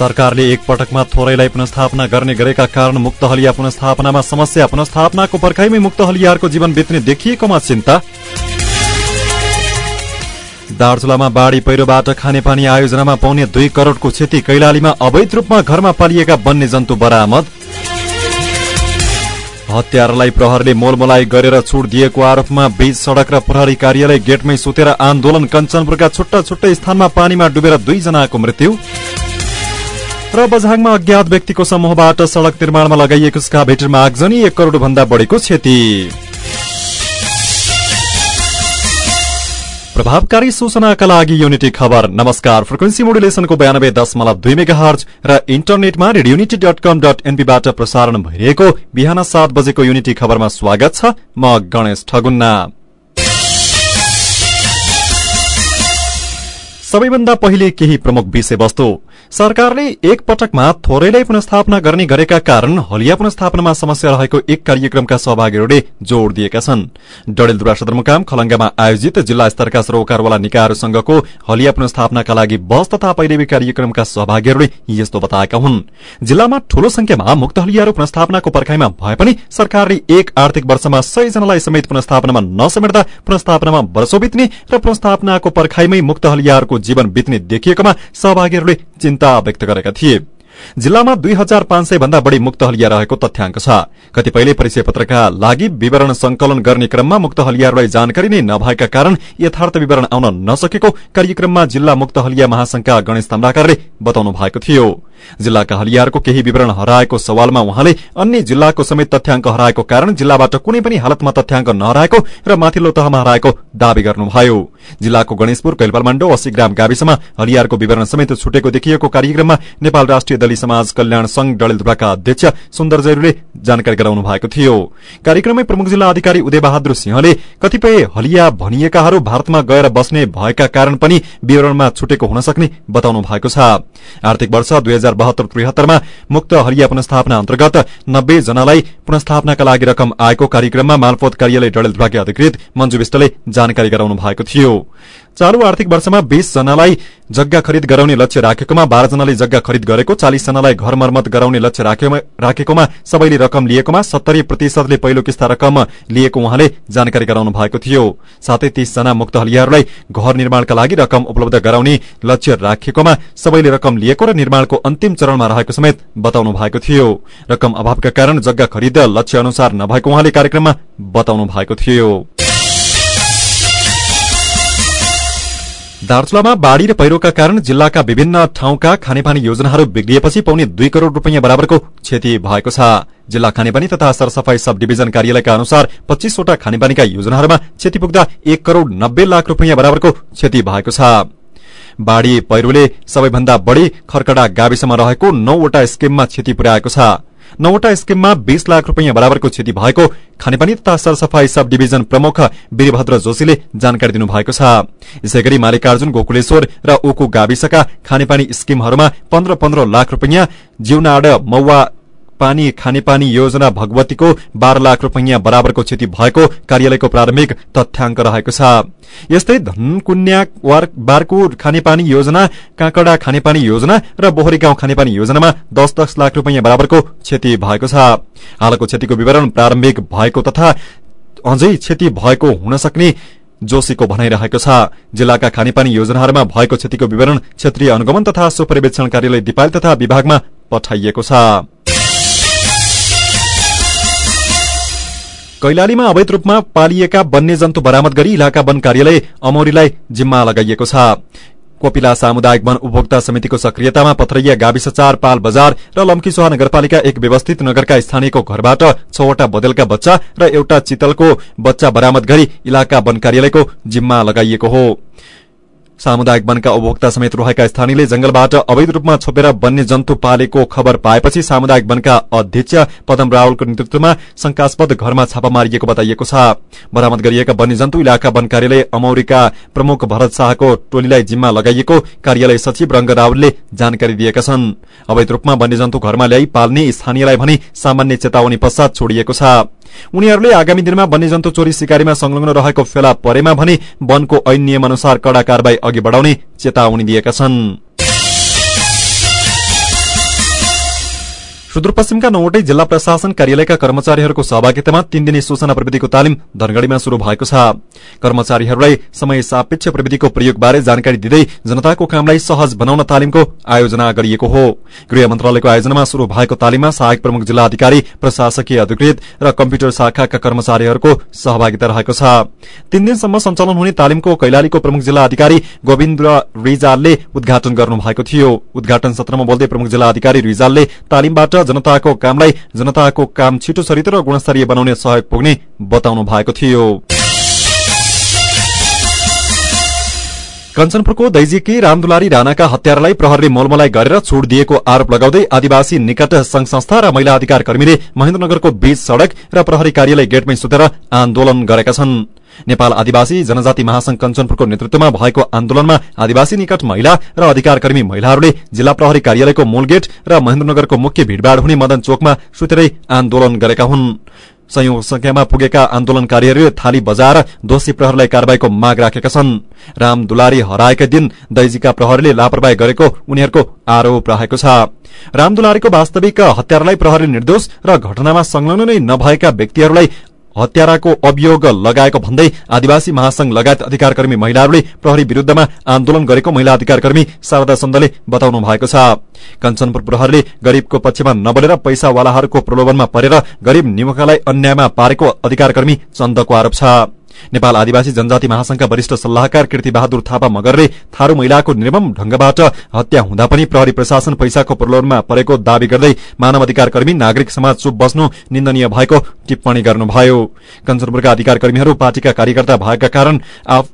सरकारले एक पटकमा थोरैलाई पुनस्थापना गर्ने गरेका कारण मुक्त हलिया पुनस्थापनामा समस्या पुनस्थापनाको पर्खाइमै मुक्त हलियाहरूको जीवन बित्ने देखिएकोमा चिन्ता। दार्चुलामा बाढ़ी पहिरोबाट खानेपानी आयोजनामा पाउने दुई करोड़को क्षति कैलालीमा अवैध रूपमा घरमा पालिएका वन्यजन्तु बरामद। हत्यारालाई प्रहरले मोलमोलाई गरेर छुट दिएको आरोपमा बीच सड़क र प्रहरी कार्यालय गेटमै सुतेर आन्दोलन कञ्चनपुरका छुट्टा छुट्टै स्थानमा पानीमा डुबेर दुईजनाको मृत्यु। र बझाङमा अज्ञात व्यक्तिको समूहबाट सड़क निर्माणमा लगाइएको स्काभेटरमा आगजनी एक करोड़ भन्दा बढीको क्षति। प्रभावकारी सूचनाका लागि युनिटी खबर। नमस्कार फ्रिक्वेन्सी मोडुलेसनको बयानब्बे दशमलव दुई मेगा हर्ज र इन्टरनेटमा radio unity dot com dot एनपीबाट प्रसारण भइरहेको बिहान सात बजेको युनिटी खबरमा स्वागत छ म गणेश ठगुन्ना। सबैभन्दा पहिले केही प्रमुख विषयवस्तु। सरकारले एक पटकमा थोरैलाई पुनस्थापना गर्ने गरेका कारण हलिया पुनस्थापनामा समस्या रहेको एक कार्यक्रमका सहभागीहरूले जोड़ दिएका छन्। डडेलधुरा सदरमुकाम खलंगामा आयोजित जिल्ला स्तरका सरोकारवाला निकायहरूसँगको हलिया पुनस्थापनाका लागि बस तथा पैरवी कार्यक्रमका सहभागीहरूले यस्तो बताएका हुन्। जिल्लामा ठूलो संख्यामा मुक्त हलियाहरू पुनस्थापनाको पर्खाइमा भए पनि सरकारले एक आर्थिक वर्षमा सय जनालाई समेत पुनस्थापनामा नसमेट्दा पुनस्थापनामा वर्षौ बित्ने र पुनस्थापनाको पर्खाइमै मुक्त हलियाहरूको जीवन बित्ने देखिएकोमा सहभागीहरूले चिन्ता व्यक्त गरेका थिए। जिल्लामा दुई हजार पाँच सय भन्दा बढ़ी मुक्त हलिया रहेको तथ्याङ्क छ। कतिपयले परिचय पत्रका लागि विवरण संकलन गर्ने क्रममा मुक्त हलियाहरूलाई जानकारी नै नभएका कारण यथार्थ विवरण आउन नसकेको कार्यक्रममा जिल्ला मुक्त हलिया महासंघका गणेश ताम्राकारले बताउनु भएको थियो। जिल्लाका हलियाहरूको केही विवरण हराएको सवालमा उहाँले अन्य जिल्लाको समेत तथ्याङ्क हराएको कारण जिल्लाबाट कुनै पनि हालतमा तथ्याङ्क नहराएको र माथिल्लो तहमा हराएको दावी गर्नुभयो। जिल्लाको गणेशपुर कैलपालमाण्डो अस्सी ग्राम गाविसमा हलियारको विवरण समेत छुटेको देखिएको कार्यक्रममा नेपाल राष्ट्रिय दली समाज कल्याण संघ डडेलधुराका अध्यक्ष सुन्दर जानकारी गराउनु भएको थियो। कार्यक्रममै प्रमुख जिल्ला अधिकारी उदय बहादुर सिंहले कतिपय हलिया भनिएकाहरू भारतमा गएर बस्ने भएका कारण पनि विवरणमा छुटेको हुन सक्ने बताउनु भएको छ। आर्थिक वर्ष दुई हजार बहत्तर त्रिहत्तरमा मुक्त हलिया पुनस्थापना अन्तर्गत नब्बे जनालाई पुनस्थापनाका लागि रकम आएको कार्यक्रममा मालपोत कार्यालय डडेलधुराकी अधिकृत मञ्जु विष्टले जानकारी गराउनु भएको थियो। चालू आर्थिक वर्षमा बीस जनालाई जग्गा खरिद गराउने लक्ष्य राखेकोमा बाह्र जनाले जग्गा खरिद गरेको चालिस जनालाई घर मर्मत गराउने लक्ष्य राखेकोमा सबैले रकम लिएकोमा सत्तरी प्रतिशतले पहिलो किस्ता रकम लिएको उहाँले जानकारी गराउनु भएको थियो। साथै तीस जना मुक्त हलियाहरूलाई घर निर्माणका लागि रकम उपलब्ध गराउने लक्ष्य राखेकोमा सबैले रकम लिएको र निर्माणको अन्तिम चरणमा रहेको समेत बताउनु भएको थियो। रकम अभावका कारण जग्गा खरिद लक्ष्य अनुसार नभएको उहाँले कार्यक्रममा बताउनु भएको थियो। दार्चुलामा बाढ़ी र पहिरोका कारण जिल्लाका विभिन्न ठाउँका खानेपानी योजनाहरू बिग्रिएपछि पाउने दुई करोड़ रूपियाँ बराबरको क्षति भएको छ। जिल्ला खानेपानी तथा सरसफाई सब डिभिजन कार्यालयका अनुसार पच्चीसवटा खानेपानीका योजनाहरूमा क्षति पुग्दा एक करोड़ नब्बे लाख रूपियाँ बराबरको क्षति भएको छ। बाढ़ी पहिरोले सबैभन्दा बढ़ी खरकडा गाविसमा रहेको नौवटा स्किममा क्षति पुर्याएको छ। नौवटा स्किममा बीस लाख रूपियाँ बराबरको क्षति भएको खानेपानी तथा सरसफाई सब डिभिजन प्रमुख वीरभद्र जोशीले जानकारी दिनुभएको छ। यसै गरी मालिकार्जुन गोकुलेश्वर र उकु गाविसका खानेपानी स्किमहरूमा पन्ध्र पन्ध्र लाख रूपियाँ जिउनाड मौवा पानी खानेपानी योजना भगवतीको बाह्र लाख रूपियाँ बराबरको क्षति भएको कार्यालयको प्रारम्भिक तथ्याङ्क रहेको छ। यस्तै धनकुन्या बारको खानेपानी योजना काँकडा खानेपानी योजना र बोहरी गाउँ खानेपानी योजनामा दस दस लाख रूपियाँ बराबरको क्षति भएको छ। हालको क्षतिको विवरण प्रारम्भिक भएको तथा अझै क्षति भएको हुन सक्ने जोशीको भनाइरहेको छ। जिल्लाका खानेपानी योजनाहरूमा भएको क्षतिको विवरण क्षेत्रीय अनुगमन तथा सुपरिवेक्षण कार्यालय दिपाल तथा विभागमा पठाइएको छ। कैलालीमा अवैध रूपमा पालिएका वन्यजन्तु बरामद गरी इलाका वन कार्यालय अमौरीलाई जिम्मा लगाइएको छ। कोपिला सामुदायिक वन उपभोक्ता समितिको सक्रियतामा पथरैया गाविस चार पाल बजार र लम्कीसोहा नगरपालिका एक व्यवस्थित नगरका स्थानीयको घरबाट छवटा बदेलका बच्चा र एउटा चितलको बच्चा बरामद गरी इलाका वन कार्यालयको जिम्मा लगाइएको हो। सामुदायिक वनका उपभोक्ता समेत रहेका स्थानीयले जंगलबाट अवैध रूपमा छोपेर वन्य जन्तु पालेको खबर पाएपछि सामुदायिक वनका अध्यक्ष पदम रावलको नेतृत्वमा शंकास्पद घरमा छापा मारिएको बताइएको छ। बरामद गरिएका वन्यजन्तु इलाका वन कार्यालय अमौरीका प्रमुख भरत शाहको टोलीलाई जिम्मा लगाइएको कार्यालय सचिव रंग रावलले जानकारी दिएका छन्। अवैध रूपमा वन्यजन्तु घरमा ल्याई पाल्ने स्थानीयलाई भने सामान्य चेतावनी पश्चात छोडिएको छ। उनीहरूले आगामी दिनमा वन्यजन्तु चोरी शिकारीमा संलग्न रहेको फेला परेमा भने वनको ऐन नियम अनुसार कड़ा कार्यवाही अघि बढ़ाउने चेतावनी दिएका छन्। सुदूरपश्चिमका नौवटै जिल्ला प्रशासन कार्यालयका कर्मचारीहरूको सहभागितामा तीन दिने सूचना प्रविधिको तालिम धनगढ़ीमा शुरू भएको छ कर्मचारीहरूलाई समय सापेक्ष प्रविधिको प्रयोगबारे जानकारी दिँदै जनताको कामलाई सहज बनाउन तालिमको आयोजना गरिएको हो गृह मन्त्रालयको आयोजनामा शुरू भएको तालिममा सहायक प्रमुख जिल्ला अधिकारी प्रशासकीय अधिकृत र कम्प्युटर शाखाका कर्मचारीहरूको सहभागिता रहेको छ तीन दिनसम्म सञ्चालन हुने तालिमको कैलालीको प्रमुख जिल्ला अधिकारी गोविन्द रिजालले उद्घाटन गर्नुभएको थियो उद्घाटन सत्रमा बोल्दै प्रमुख जिल्ला अधिकारी रिजालले तालिमबाट जनताको कामलाई जनताको काम छिटो सरित र गुणस्तरीय बनाउने सहयोग पुग्ने बताउनु भएको थियो। कञ्चनपुरको दैजिकी रामदुलारी राणाका हत्यारालाई प्रहरले मोलमलाई गरेर छुट दिएको आरोप लगाउँदै आदिवासी निकट संघ संस्था र महिला अधिकार कर्मीले महेन्द्रनगरको बीच सड़क र प्रहरी कार्यालय गेटमै सुतेर आन्दोलन गरेका छन्। नेपाल आदिवासी जनजाति महासंघ कञ्चनपुरको नेतृत्वमा भएको आन्दोलनमा आदिवासी निकट महिला र अधिकार कर्मी महिलाहरूले जिल्ला प्रहरी कार्यालयको मूल गेट र महेन्द्रनगरको मुख्य भीड़भाड़ हुने मदन चोकमा सुतेरै आन्दोलन गरेका हुन्। संयौं संख्यामा पुगेका आन्दोलनकारीहरूले थाली बजाएर दोषी प्रहरलाई कार्यवाहीको माग राखेका छन्। राम दुलारी हराएकै दिन दैजीका प्रहरीले लापरवाही गरेको उनीहरूको आरोप रहेको छ। राम दुलारीको वास्तविक हत्यारालाई प्रहरी निर्दोष र घटनामा संलग्न नै नभएका व्यक्तिहरूलाई हत्याराको अभियोग लगाएको भन्दै आदिवासी महासंघ लगायत अधिकार कर्मी महिलाहरूले प्रहरी विरूद्धमा आन्दोलन गरेको महिला अधिकार कर्मी शारदा सन्दले बताउनु भएको छ। कञ्चनपुर प्रहरीले गरीबको पक्षमा नबोलेर पैसावालाहरूको प्रलोभनमा परेर गरीब निमुखालाई अन्यायमा पारेको अधिकार कर्मी चन्दको आरोप छ। नेपाल आदिवासी जनजाति महासंघका वरिष्ठ सल्लाहकार कीर्ति बहादुर थापा मगरले थारू महिलाको निर्मम ढंगबाट हत्या हुँदा पनि प्रहरी प्रशासन पैसाको प्रलोभनमा परेको दावी गर्दै मानव अधिकार कर्मी नागरिक समाज चुप बस्नु निन्दनीय भएको टिप्पणी गर्नुभयो। कञ्चनपुरका अधिकार कर्मीहरू पार्टीका कार्यकर्ता भएका कारण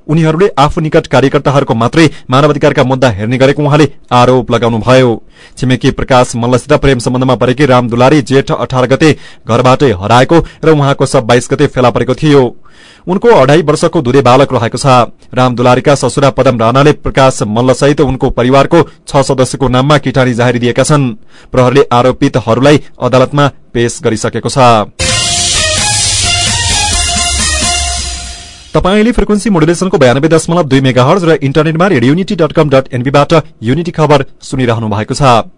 उनीहरूले आफू निकट कार्यकर्ताहरूको मात्रै मानव अधिकारका मुद्दा हेर्ने गरेको उहाँले आरोप लगाउनुभयो। छिमेकी प्रकाश मल्लसित प्रेम सम्बन्धमा परेकी राम दुलारी जेठ अठार गते घरबाटै हराएको र उहाँको सब बाइस गते फेला परेको थियो। उनको अढाई वर्षको दुधे बालक रहेको छ। राम दुलारीका ससुरा पदम राणाले प्रकाश मल्लसहित उनको परिवारको छ सदस्यको नाममा किटानी जाहेरी दिएका छन्। प्रहरले आरोपितहरूलाई अदालतमा पेश गरिसकेको छ। तपाईँले फ्रिक्वेन्सी मोडुलेसनको बयानब्बे दशमलव दुई मेगा हर्ज र इन्टरनेटमा radio unity dot com dot एनबीबाट unity खबर सुनिरहनु भएको छ।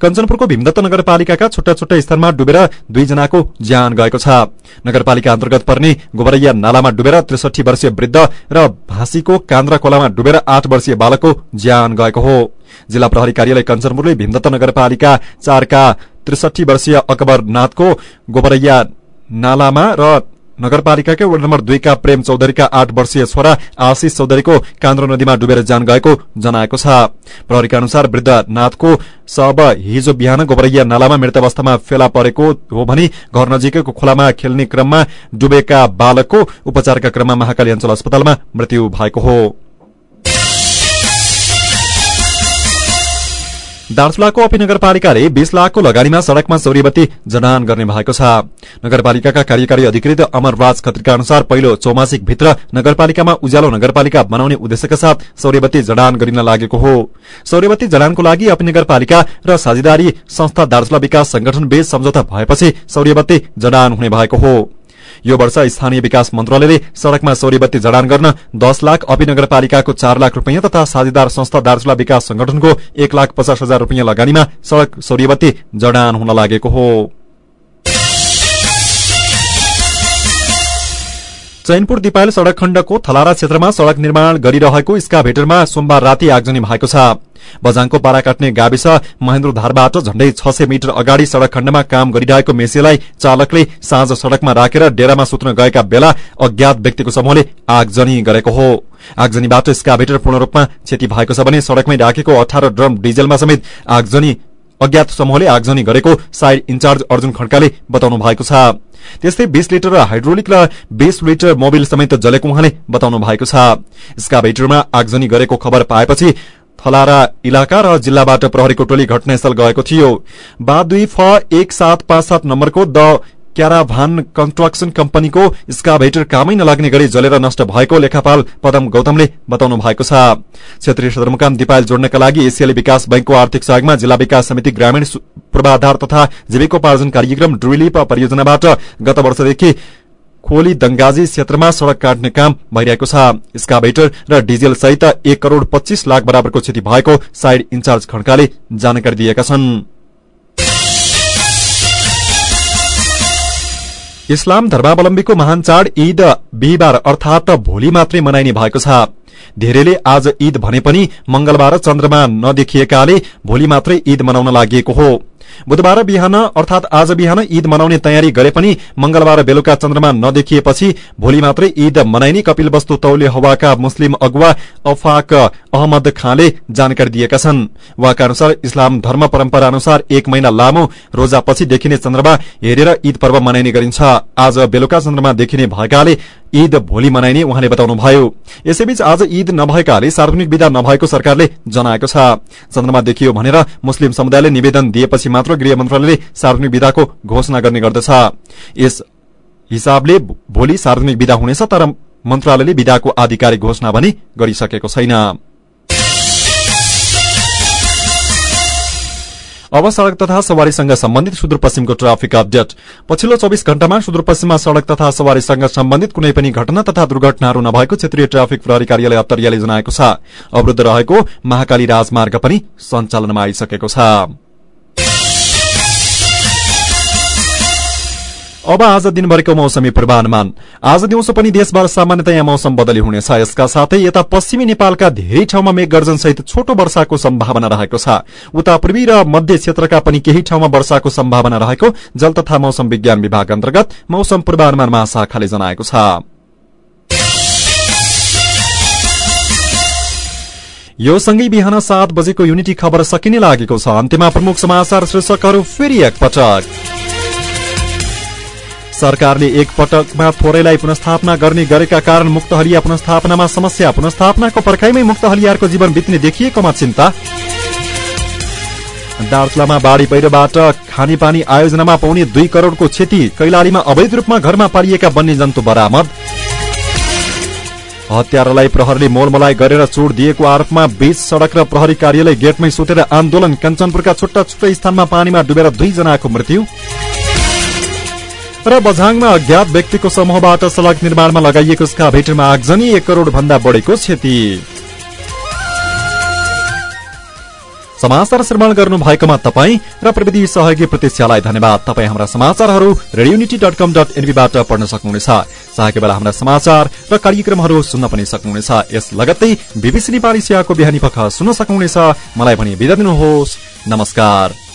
कञ्चनपुरको भीमदत्त नगरपालिकाका छुट्टा छुट्टा स्थानमा डुबेर दुईजनाको ज्यान गएको छ। नगरपालिका अन्तर्गत पर्ने गोबरैया नालामा डुबेर त्रिसठी वर्षीय वृद्ध र भाँसीको कान्द्रा खोलामा डुबेर आठ वर्षीय बालकको ज्यान गएको हो। जिल्ला प्रहरी कार्यालय कञ्चनपुरले भीमदत्त नगरपालिका चारका त्रिसठी वर्षीय अकबरनाथको गोबरैया नालामा र नगरपालिकाकै वार्ड नम्बर दुईका प्रेम चौधरीका आठ वर्षीय छोरा आशिष चौधरीको कान्द्रो नदीमा डुबेर जान गएको जनाएको छ। प्रहरीका अनुसार वृद्ध नाथको शव हिजो बिहान गोबरैया नालामा मृत अवस्थामा फेला परेको हो भने घर नजिकैको खोलामा खेल्ने क्रममा डुबेका बालकको उपचारका क्रममा महाकाली अञ्चल अस्पतालमा मृत्यु भएको हो। दार्चुलाको अपी नगरपालिकाले बीस लाखको लगानीमा सड़कमा सौर्यवती जडान गर्ने भएको छ। नगरपालिकाका कार्यकारी अधिकृत अमरराज खत्रीका अनुसार पहिलो चौमासिक भित्र नगरपालिकामा उज्यालो नगरपालिका बनाउने उद्देश्यका साथ सौर्यवती जडान गरिन लागेको हो। सौर्यवती जडानको लागि अपी नगरपालिका र साझेदारी संस्था दार्चुला विकास संगठन बीच सम्झौता भएपछि सौर्यवती जडान हुने भएको हो। यो वर्ष स्थानीय विकास मन्त्रालयले सड़कमा सौर्यवती जडान गर्न दश लाख अपी नगरपालिकाको चार लाख रूपियाँ तथा साझेदार संस्था दार्चुला विकास संगठनको एक लाख पचास हजार रूपियाँ लगानीमा सड़क सौर्यवती जडान हुन लागेको हो। चैनपुर दिपायल सड़क खण्डको थलारा क्षेत्रमा सड़क निर्माण गरिरहेको स्काभेटरमा सोमबार राति आगजनी भएको छ। बजाङको पारा काट्ने गाविस महेन्द्र धारबाट झण्डै छ सय मिटर अगाडि सड़क खण्डमा काम गरिरहेको मेसीलाई चालकले साँझ सड़कमा राखेर डेरामा सुत्न गएका बेला अज्ञात व्यक्तिको समूहले आगजनी गरेको हो। आगजनीबाट स्काभेटर पूर्ण रूपमा क्षति भएको छ भने सड़कमै राखेको अठार ड्रम डिजेलमा समेत आगजनी अज्ञात समूहले आगजनी गरेको साइड इन्चार्ज अर्जुन खड्काले बताउनु भएको छ। त्यस्तै बीस लिटर हाइड्रोलिक र बीस लिटर मोबिल समेत जलेको उहाँले बताउनु भएको छ। स्काभेटरमा आगजनी गरेको खबर पाएपछि थलारा इलाका र जिल्लाबाट प्रहरीको टोली घटनास्थल गएको थियो। बा दुई फ एक सात पाँच सात नम्बरको द क्याराभान कन्स्ट्रक्सन कम्पनीको स्काभेटर कामै नलाग्ने गरी जलेर नष्ट भएको लेखापाल पदम गौतमले बताउनु भएको छ। क्षेत्रीय सदरमुकाम दिपायल जोड्नका लागि एसियाली विकास बैंकको आर्थिक सहयोगमा जिल्ला विकास समिति ग्रामीण पूर्वाधार तथा जीविकोपार्जन कार्यक्रम ड्रिलिप परियोजनाबाट गत वर्षदेखि खोली दंगाजी क्षेत्रमा सड़क काट्ने काम भइरहेको छ। स्काभेटर र डिजेल सहित एक करोड़ पच्चीस लाख बराबरको क्षति भएको साइड इन्चार्ज खड्काले जानकारी दिएका छन्। इस्लाम धर्मावलम्बीको महान चाड ईद बिहिबार अर्थात भोलि मात्रै मनाइने भएको छ। धेरैले आज ईद भने पनि मंगलबार चन्द्रमा नदेखिएकाले भोलि मात्रै ईद मनाउन लागि हो। बुधबार बिहान अर्थात आज बिहान ईद मनाउने तयारी गरे पनि मंगलबार बेलुका चन्द्रमा नदेखिएपछि भोलि मात्रै ईद मनाइने कपिल वस्तु तौले हवाका मुस्लिम अगुवा अफाक अहमद खाँले जानकारी दिएका छन्। उहाँका अनुसार इस्लाम धर्म परम्परा अनुसार एक महिना लामो रोजापछि देखिने चन्द्रमा हेरेर ईद पर्व मनाइने गरिन्छ। आज बेलुका चन्द्रमा देखिने भएकाले ईद भोलि मनाइने उहाँले बताउनुभयो यसैबीच आज ईद नभएकाले सार्वजनिक विदा नभएको सरकारले जनाएको छ। चन्द्रमा देखियो भनेर मुस्लिम समुदायले निवेदन दिएपछि मात्र गृह मन्त्रालयले सार्वजनिक विदाको घोषणा गर्ने गर्दछ। यस हिसाबले भोलि सार्वजनिक विदा हुनेछ तर मन्त्रालयले विदाको आधिकारिक घोषणा भने गरिसकेको छैन। अब सड़क तथा सवारीसँग सम्बन्धित सुदूरपश्चिमको ट्राफिक अपडेट। पछिल्लो चौविस घण्टामा सुदूरपश्चिममा सड़क तथा सवारीसँग सम्बन्धित कुनै पनि घटना तथा दुर्घटनाहरू नभएको क्षेत्रीय ट्राफिक प्रहरी कार्यालय अत्तरियाले जनाएको छ। अवरूद्ध रहेको महाकाली राजमार्ग पनि सञ्चालनमा आइसकेको छ। अब आज दिनभरिको मौसमी पूर्वानुमान आज दिउँसो पनि देशभर सामान्यतया मौसम बदली हुनेछ यसका साथै यता पश्चिमी नेपालका धेरै ठाउँमा मेघगर्जनसहित छोटो वर्षाको सम्भावना रहेको छ उता पूर्वी र मध्य क्षेत्रका पनि केही ठाउँमा वर्षाको सम्भावना रहेको जल तथा मौसम विज्ञान विभाग अन्तर्गत मौसम पूर्वानुमान महाशाखाले जनाएको छ यो सँगै बिहान सात बजेको युनिटी खबर सकिने लागेको छ अन्त्यमा प्रमुख समाचार शीर्षकहरू फेरि एकपटक सरकारले एक पटकमा थोरैलाई पुनस्थापना गर्ने गरेका कारण मुक्त हलिया पुनस्थापनामा समस्या पुनस्थापनाको पर्खाइमै मुक्त हलियारको जीवन बित्ने देखिएकोमा चिन्ता। दार्चुलामा बाढ़ी पहिरोबाट खानेपानी आयोजनामा पाउने दुई करोड़को क्षति कैलालीमा अवैध रूपमा घरमा पारिएका वन्यजन्तु बरामद। हत्यारालाई प्रहरीले मोलमलाइ गरेर चोट दिएको आरोपमा बीच सड़क र प्रहरी कार्यालय गेटमै सुतेर आन्दोलन कञ्चनपुरका छुट्टा छुट्टै स्थानमा पानीमा डुबेर दुईजनाको मृत्यु। र बझाङमा अज्ञात व्यक्तिको समूहबाट सड़क निर्माणमा लगाइएको स्काभेटरमा आगजनी एक करोड़ भन्दा बढेको क्षति। समाचार श्रवण गर्नु भएकोमा तपाईँ र प्रविधि सहयोगी प्रतीक्षालाई धन्यवाद। तपाईँ हाम्रा समाचारहरू रेडियोनिटी डट कम डट एनबीबाट पढ्न सक्नुहुनेछ। चाहेको बेला हाम्रा समाचार र कार्यक्रमहरू सुन्न पनि सक्नुहुनेछ। यस लगत्तै बीबीसी नेपाली सेवाको बिहानी पख सुन्न सक्नुहुनेछ। मलाई पनि बिदा दिनुहोस्। नमस्कार।